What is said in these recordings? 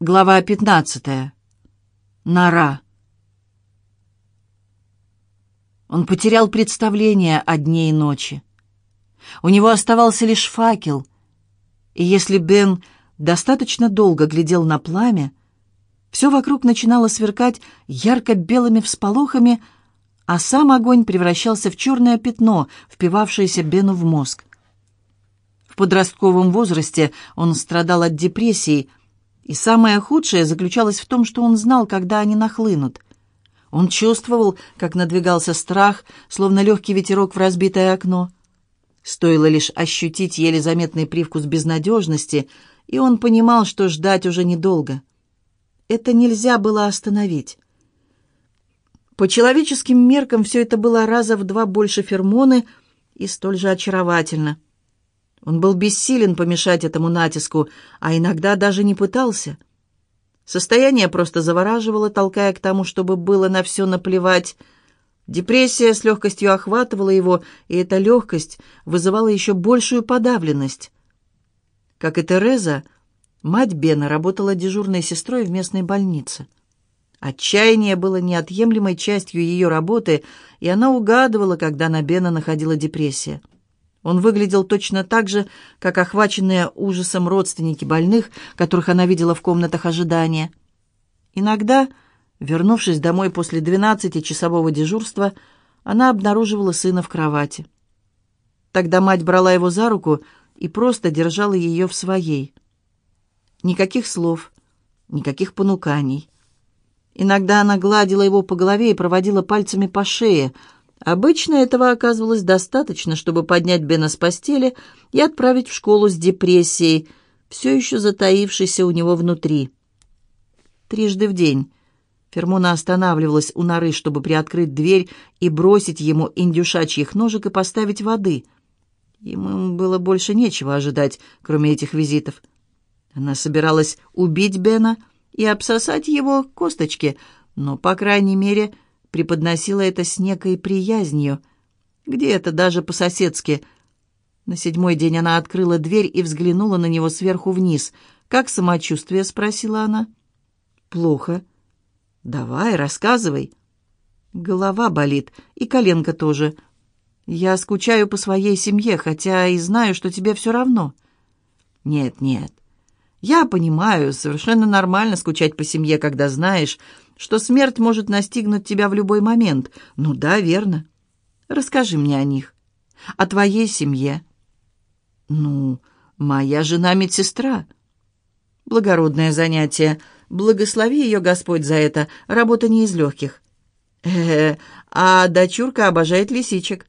Глава 15. Нора. Он потерял представление о дне и ночи. У него оставался лишь факел, и если Бен достаточно долго глядел на пламя, все вокруг начинало сверкать ярко-белыми всполохами, а сам огонь превращался в черное пятно, впивавшееся Бену в мозг. В подростковом возрасте он страдал от депрессии – и самое худшее заключалось в том, что он знал, когда они нахлынут. Он чувствовал, как надвигался страх, словно легкий ветерок в разбитое окно. Стоило лишь ощутить еле заметный привкус безнадежности, и он понимал, что ждать уже недолго. Это нельзя было остановить. По человеческим меркам все это было раза в два больше фермоны и столь же очаровательно — он был бессилен помешать этому натиску, а иногда даже не пытался. Состояние просто завораживало, толкая к тому, чтобы было на все наплевать. Депрессия с легкостью охватывала его, и эта легкость вызывала еще большую подавленность. Как и Тереза, мать Бена работала дежурной сестрой в местной больнице. Отчаяние было неотъемлемой частью ее работы, и она угадывала, когда на Бена находила депрессия. Он выглядел точно так же, как охваченные ужасом родственники больных, которых она видела в комнатах ожидания. Иногда, вернувшись домой после двенадцатичасового дежурства, она обнаруживала сына в кровати. Тогда мать брала его за руку и просто держала ее в своей. Никаких слов, никаких понуканий. Иногда она гладила его по голове и проводила пальцами по шее – Обычно этого оказывалось достаточно, чтобы поднять Бена с постели и отправить в школу с депрессией, все еще затаившейся у него внутри. Трижды в день Фермона останавливалась у норы, чтобы приоткрыть дверь и бросить ему индюшачьих ножек и поставить воды. Ему было больше нечего ожидать, кроме этих визитов. Она собиралась убить Бена и обсосать его косточки, но, по крайней мере, преподносила это с некой приязнью, где-то даже по-соседски. На седьмой день она открыла дверь и взглянула на него сверху вниз. «Как самочувствие?» — спросила она. «Плохо». «Давай, рассказывай». «Голова болит, и коленка тоже. Я скучаю по своей семье, хотя и знаю, что тебе все равно». «Нет, нет. Я понимаю, совершенно нормально скучать по семье, когда знаешь, что смерть может настигнуть тебя в любой момент. Ну да, верно. Расскажи мне о них. О твоей семье. Ну, моя жена медсестра. Благородное занятие. Благослови ее Господь за это. Работа не из легких. Э, -э а дочурка обожает лисичек.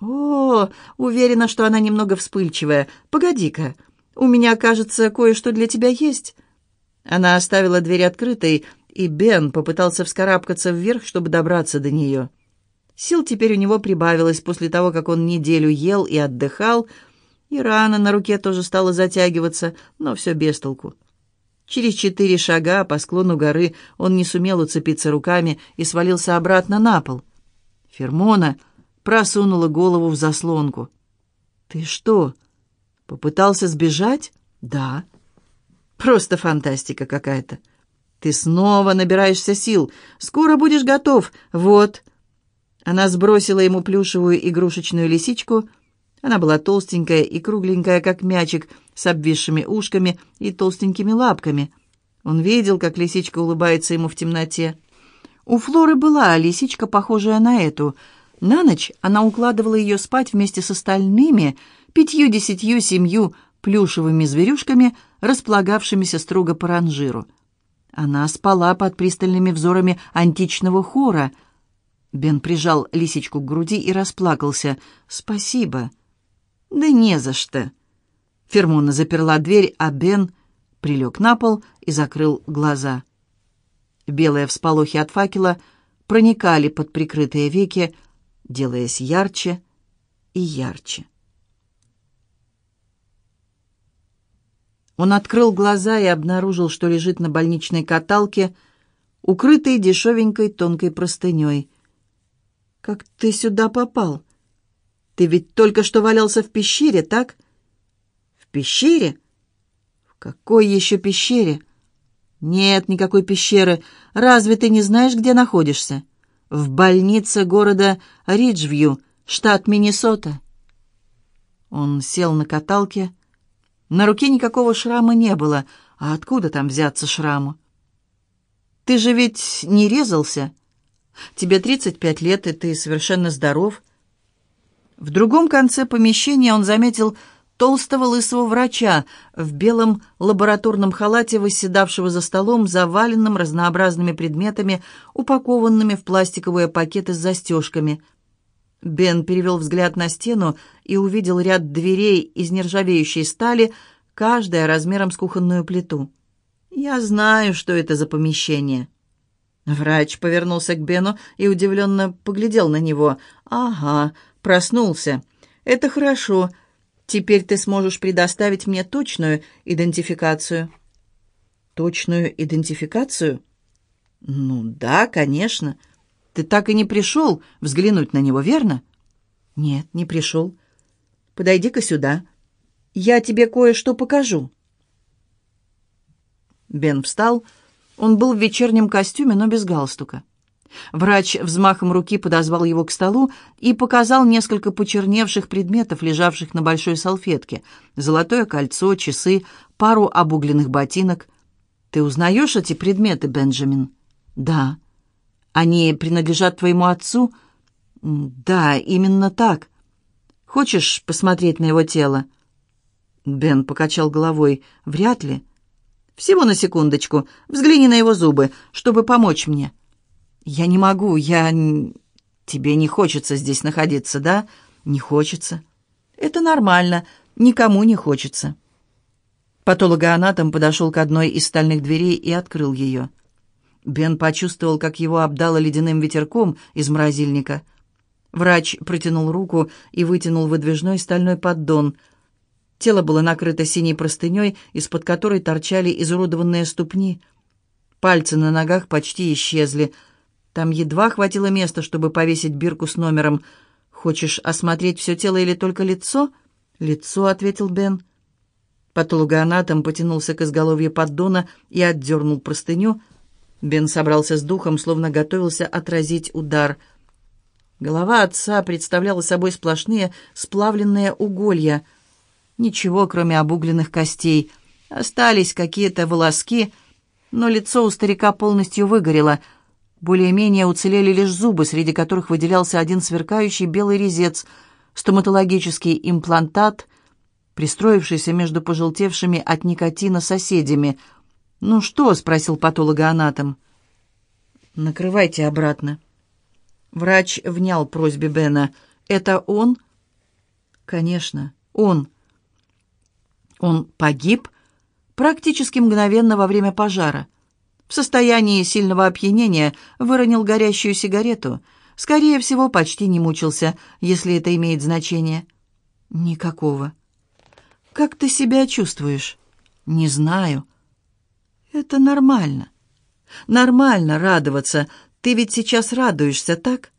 О, уверена, что она немного вспыльчивая. Погоди-ка, у меня, кажется, кое-что для тебя есть. Она оставила дверь открытой, и Бен попытался вскарабкаться вверх, чтобы добраться до нее. Сил теперь у него прибавилось после того, как он неделю ел и отдыхал, и рана на руке тоже стала затягиваться, но все без толку. Через четыре шага по склону горы он не сумел уцепиться руками и свалился обратно на пол. Фермона просунула голову в заслонку. «Ты что, попытался сбежать?» «Да». «Просто фантастика какая-то». Ты снова набираешься сил. Скоро будешь готов. Вот». Она сбросила ему плюшевую игрушечную лисичку. Она была толстенькая и кругленькая, как мячик, с обвисшими ушками и толстенькими лапками. Он видел, как лисичка улыбается ему в темноте. У Флоры была лисичка, похожая на эту. На ночь она укладывала ее спать вместе с остальными пятью-десятью семью плюшевыми зверюшками, располагавшимися строго по ранжиру. Она спала под пристальными взорами античного хора. Бен прижал лисичку к груди и расплакался. «Спасибо». «Да не за что». Фермона заперла дверь, а Бен прилег на пол и закрыл глаза. Белые всполохи от факела проникали под прикрытые веки, делаясь ярче и ярче. Он открыл глаза и обнаружил, что лежит на больничной каталке, укрытой дешевенькой тонкой простыней. «Как ты сюда попал? Ты ведь только что валялся в пещере, так?» «В пещере? В какой еще пещере?» «Нет никакой пещеры. Разве ты не знаешь, где находишься?» «В больнице города Риджвью, штат Миннесота». Он сел на каталке. На руке никакого шрама не было. А откуда там взяться шраму? «Ты же ведь не резался? Тебе 35 лет, и ты совершенно здоров». В другом конце помещения он заметил толстого лысого врача в белом лабораторном халате, восседавшего за столом, заваленным разнообразными предметами, упакованными в пластиковые пакеты с застежками. Бен перевел взгляд на стену и увидел ряд дверей из нержавеющей стали, каждая размером с кухонную плиту. «Я знаю, что это за помещение». Врач повернулся к Бену и удивленно поглядел на него. «Ага, проснулся. Это хорошо. Теперь ты сможешь предоставить мне точную идентификацию». «Точную идентификацию?» «Ну да, конечно. Ты так и не пришел взглянуть на него, верно?» «Нет, не пришел. Подойди-ка сюда. Я тебе кое-что покажу». Бен встал. Он был в вечернем костюме, но без галстука. Врач взмахом руки подозвал его к столу и показал несколько почерневших предметов, лежавших на большой салфетке. Золотое кольцо, часы, пару обугленных ботинок. «Ты узнаешь эти предметы, Бенджамин?» «Да». «Они принадлежат твоему отцу?» «Да, именно так. Хочешь посмотреть на его тело?» Бен покачал головой. «Вряд ли. Всего на секундочку. Взгляни на его зубы, чтобы помочь мне». «Я не могу, я...» «Тебе не хочется здесь находиться, да?» «Не хочется». «Это нормально, никому не хочется». Патологоанатом подошел к одной из стальных дверей и открыл ее. Бен почувствовал, как его обдало ледяным ветерком из морозильника. Врач протянул руку и вытянул выдвижной стальной поддон. Тело было накрыто синей простыней, из-под которой торчали изуродованные ступни. Пальцы на ногах почти исчезли — там едва хватило места, чтобы повесить бирку с номером. «Хочешь осмотреть все тело или только лицо?» «Лицо», — ответил Бен. Патологоанатом потянулся к изголовью поддона и отдернул простыню. Бен собрался с духом, словно готовился отразить удар. Голова отца представляла собой сплошные сплавленные уголья. Ничего, кроме обугленных костей. Остались какие-то волоски, но лицо у старика полностью выгорело — более-менее уцелели лишь зубы, среди которых выделялся один сверкающий белый резец, стоматологический имплантат, пристроившийся между пожелтевшими от никотина соседями. «Ну что?» — спросил патологоанатом. «Накрывайте обратно». Врач внял просьбе Бена. «Это он?» «Конечно, он». Он погиб практически мгновенно во время пожара в состоянии сильного опьянения выронил горящую сигарету. Скорее всего, почти не мучился, если это имеет значение. Никакого. Как ты себя чувствуешь? Не знаю. Это нормально. Нормально радоваться. Ты ведь сейчас радуешься, так?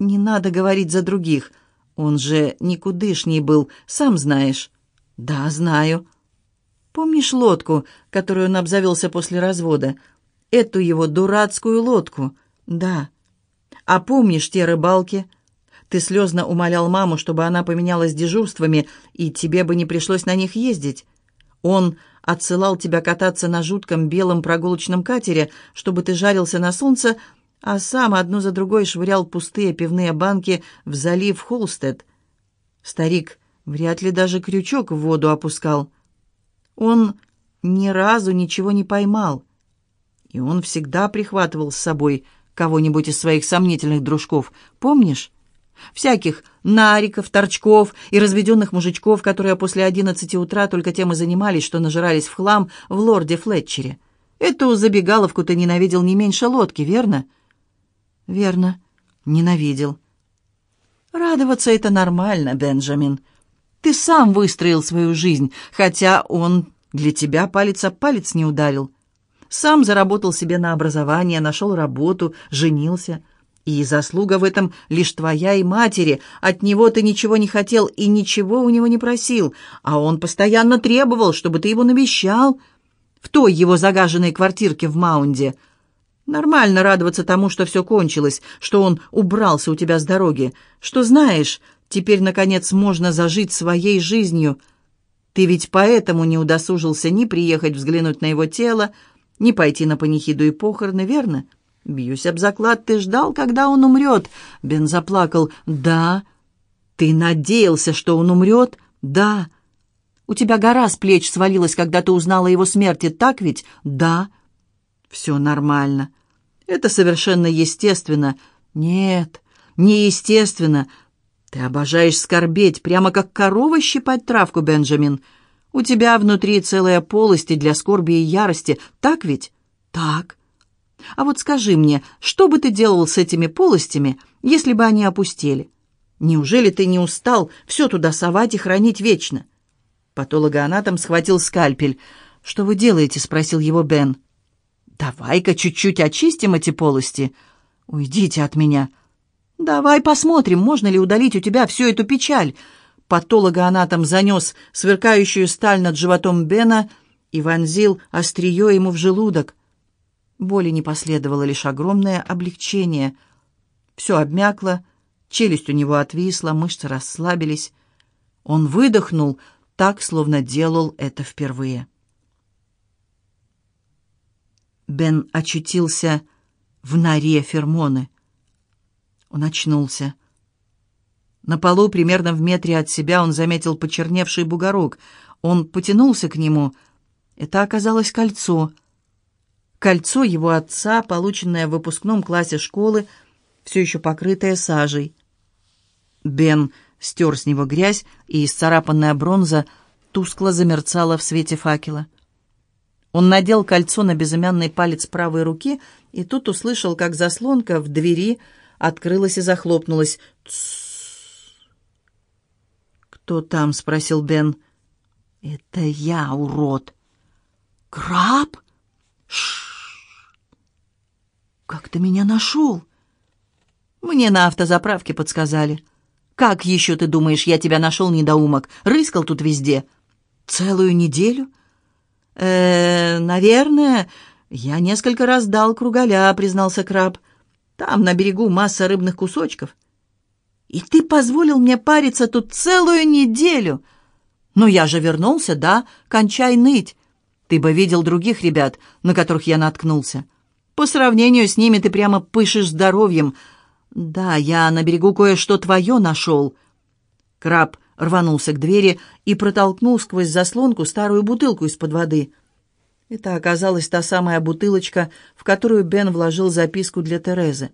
Не надо говорить за других. Он же никудышний был, сам знаешь. Да, знаю. Помнишь лодку, которую он обзавелся после развода? Эту его дурацкую лодку? Да. А помнишь те рыбалки? Ты слезно умолял маму, чтобы она поменялась дежурствами, и тебе бы не пришлось на них ездить. Он отсылал тебя кататься на жутком белом прогулочном катере, чтобы ты жарился на солнце, а сам одну за другой швырял пустые пивные банки в залив Холстед. Старик вряд ли даже крючок в воду опускал. Он ни разу ничего не поймал. И он всегда прихватывал с собой кого-нибудь из своих сомнительных дружков. Помнишь? Всяких нариков, торчков и разведенных мужичков, которые после одиннадцати утра только тем и занимались, что нажирались в хлам в лорде Флетчере. Эту забегаловку ты ненавидел не меньше лодки, верно? Верно, ненавидел. Радоваться это нормально, Бенджамин. Ты сам выстроил свою жизнь, хотя он для тебя палец об палец не ударил. Сам заработал себе на образование, нашел работу, женился. И заслуга в этом лишь твоя и матери. От него ты ничего не хотел и ничего у него не просил, а он постоянно требовал, чтобы ты его навещал. в той его загаженной квартирке в Маунде. Нормально радоваться тому, что все кончилось, что он убрался у тебя с дороги, что, знаешь, теперь, наконец, можно зажить своей жизнью. Ты ведь поэтому не удосужился ни приехать взглянуть на его тело, ни пойти на панихиду и похороны, верно? Бьюсь об заклад, ты ждал, когда он умрет. Бен заплакал. Да. Ты надеялся, что он умрет? Да. У тебя гора с плеч свалилась, когда ты узнала его смерти, так ведь? Да. Все нормально. Это совершенно естественно. Нет, неестественно. Ты обожаешь скорбеть, прямо как корова щипать травку, Бенджамин. У тебя внутри целая полости для скорби и ярости, так ведь? Так. А вот скажи мне, что бы ты делал с этими полостями, если бы они опустели? Неужели ты не устал все туда совать и хранить вечно?» Патологоанатом схватил скальпель. «Что вы делаете?» — спросил его Бен. «Давай-ка чуть-чуть очистим эти полости. Уйдите от меня. Давай посмотрим, можно ли удалить у тебя всю эту печаль». Патологоанатом занес сверкающую сталь над животом Бена и вонзил острие ему в желудок. Боли не последовало, лишь огромное облегчение. Все обмякло, челюсть у него отвисла, мышцы расслабились. Он выдохнул, так, словно делал это впервые. Бен очутился в норе Фермоны. Он очнулся. На полу, примерно в метре от себя, он заметил почерневший бугорок. Он потянулся к нему. Это оказалось кольцо. Кольцо его отца, полученное в выпускном классе школы, все еще покрытое сажей. Бен стер с него грязь, и исцарапанная бронза тускло замерцала в свете факела. Он надел кольцо на безымянный палец правой руки, и тут услышал, как заслонка в двери открылась и захлопнулась. «Кто там?» — спросил Бен. «Это я, урод!» «Краб?» «Как ты меня нашел?» «Мне на автозаправке подсказали». «Как еще, ты думаешь, я тебя нашел, недоумок? Рыскал тут везде». «Целую неделю?» «Э, наверное, я несколько раз дал кругаля», — признался краб. «Там на берегу масса рыбных кусочков». «И ты позволил мне париться тут целую неделю?» «Ну, я же вернулся, да? Кончай ныть. Ты бы видел других ребят, на которых я наткнулся. По сравнению с ними ты прямо пышешь здоровьем. Да, я на берегу кое-что твое нашел». Краб рванулся к двери и протолкнул сквозь заслонку старую бутылку из-под воды. Это оказалась та самая бутылочка, в которую Бен вложил записку для Терезы.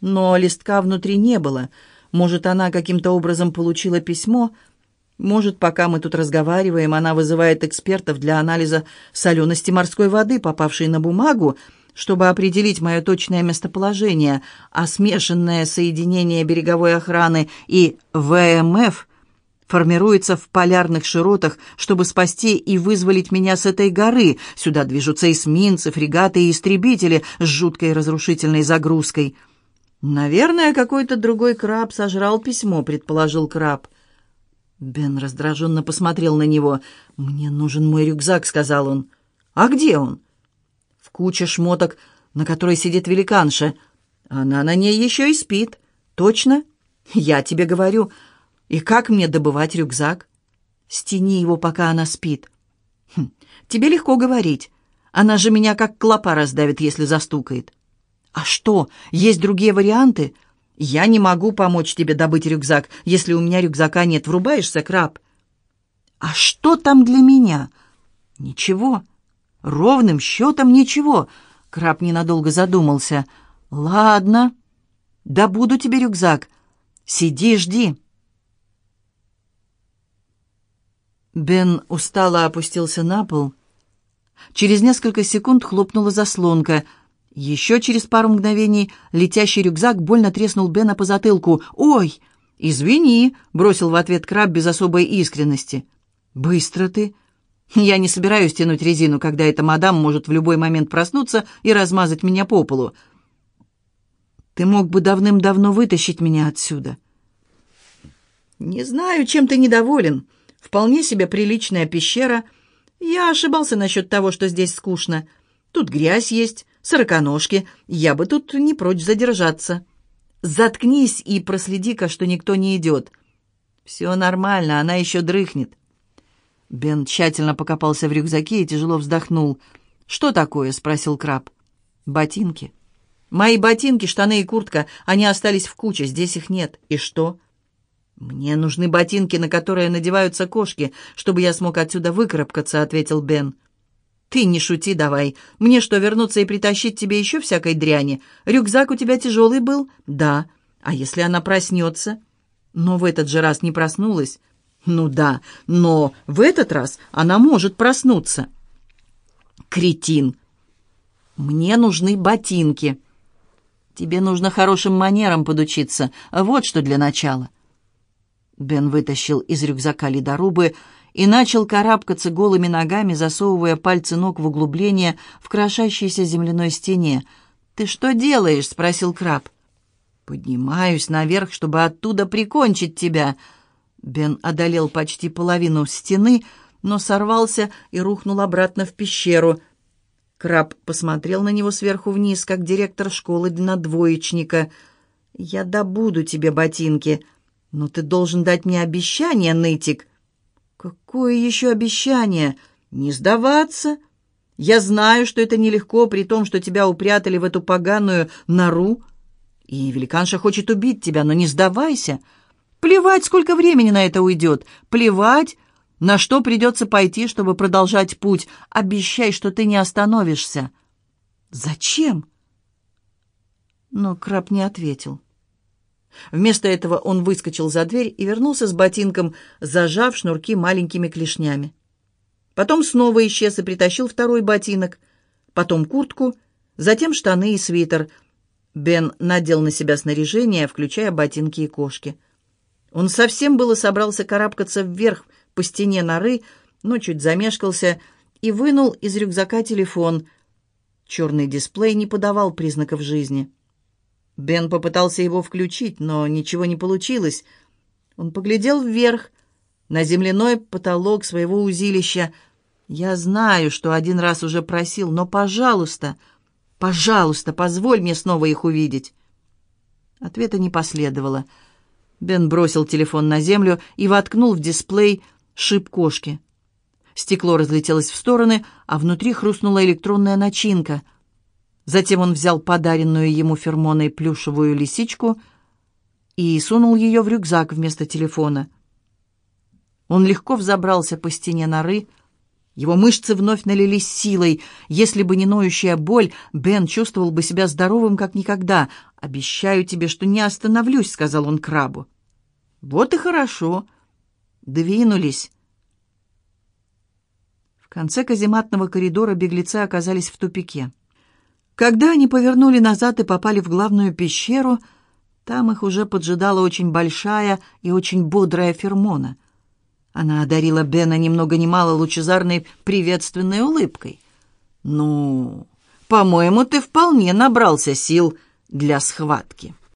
Но листка внутри не было. Может, она каким-то образом получила письмо — может, пока мы тут разговариваем, она вызывает экспертов для анализа солености морской воды, попавшей на бумагу, чтобы определить мое точное местоположение, а смешанное соединение береговой охраны и ВМФ формируется в полярных широтах, чтобы спасти и вызволить меня с этой горы. Сюда движутся эсминцы, фрегаты и истребители с жуткой разрушительной загрузкой. «Наверное, какой-то другой краб сожрал письмо», — предположил краб. Бен раздраженно посмотрел на него. «Мне нужен мой рюкзак», — сказал он. «А где он?» «В куче шмоток, на которой сидит великанша. Она на ней еще и спит. Точно? Я тебе говорю. И как мне добывать рюкзак?» «Стяни его, пока она спит». «Хм, тебе легко говорить. Она же меня как клопа раздавит, если застукает». «А что, есть другие варианты?» «Я не могу помочь тебе добыть рюкзак, если у меня рюкзака нет. Врубаешься, краб?» «А что там для меня?» «Ничего. Ровным счетом ничего». Краб ненадолго задумался. «Ладно. Добуду тебе рюкзак. Сиди, жди». Бен устало опустился на пол. Через несколько секунд хлопнула заслонка — еще через пару мгновений летящий рюкзак больно треснул Бена по затылку. «Ой!» «Извини», — бросил в ответ краб без особой искренности. «Быстро ты!» «Я не собираюсь тянуть резину, когда эта мадам может в любой момент проснуться и размазать меня по полу. Ты мог бы давным-давно вытащить меня отсюда». «Не знаю, чем ты недоволен. Вполне себе приличная пещера. Я ошибался насчет того, что здесь скучно. Тут грязь есть, сороконожки. Я бы тут не прочь задержаться. Заткнись и проследи-ка, что никто не идет. Все нормально, она еще дрыхнет. Бен тщательно покопался в рюкзаке и тяжело вздохнул. «Что такое?» — спросил краб. «Ботинки». «Мои ботинки, штаны и куртка, они остались в куче, здесь их нет. И что?» «Мне нужны ботинки, на которые надеваются кошки, чтобы я смог отсюда выкарабкаться», — ответил Бен. «Ты не шути давай. Мне что, вернуться и притащить тебе еще всякой дряни? Рюкзак у тебя тяжелый был?» «Да. А если она проснется?» «Но в этот же раз не проснулась». «Ну да, но в этот раз она может проснуться». «Кретин!» «Мне нужны ботинки». «Тебе нужно хорошим манерам подучиться. Вот что для начала». Бен вытащил из рюкзака ледорубы и начал карабкаться голыми ногами, засовывая пальцы ног в углубление в крошащейся земляной стене. «Ты что делаешь?» — спросил краб. «Поднимаюсь наверх, чтобы оттуда прикончить тебя». Бен одолел почти половину стены, но сорвался и рухнул обратно в пещеру. Краб посмотрел на него сверху вниз, как директор школы для двоечника. «Я добуду тебе ботинки, но ты должен дать мне обещание, нытик». «Какое еще обещание? Не сдаваться?» «Я знаю, что это нелегко, при том, что тебя упрятали в эту поганую нору, и великанша хочет убить тебя, но не сдавайся». Плевать, сколько времени на это уйдет. Плевать, на что придется пойти, чтобы продолжать путь. Обещай, что ты не остановишься. Зачем? Но краб не ответил. Вместо этого он выскочил за дверь и вернулся с ботинком, зажав шнурки маленькими клешнями. Потом снова исчез и притащил второй ботинок, потом куртку, затем штаны и свитер. Бен надел на себя снаряжение, включая ботинки и кошки. Он совсем было собрался карабкаться вверх по стене норы, но чуть замешкался и вынул из рюкзака телефон. Черный дисплей не подавал признаков жизни. Бен попытался его включить, но ничего не получилось. Он поглядел вверх, на земляной потолок своего узилища. «Я знаю, что один раз уже просил, но, пожалуйста, пожалуйста, позволь мне снова их увидеть». Ответа не последовало. Бен бросил телефон на землю и воткнул в дисплей шип кошки. Стекло разлетелось в стороны, а внутри хрустнула электронная начинка. Затем он взял подаренную ему фермоной плюшевую лисичку и сунул ее в рюкзак вместо телефона. Он легко взобрался по стене норы. Его мышцы вновь налились силой. Если бы не ноющая боль, Бен чувствовал бы себя здоровым, как никогда. «Обещаю тебе, что не остановлюсь», — сказал он крабу. «Вот и хорошо. Двинулись». В конце казематного коридора беглецы оказались в тупике. Когда они повернули назад и попали в главную пещеру, там их уже поджидала очень большая и очень бодрая Фермона. Она одарила Бена ни много мало лучезарной приветственной улыбкой. «Ну, по-моему, ты вполне набрался сил для схватки».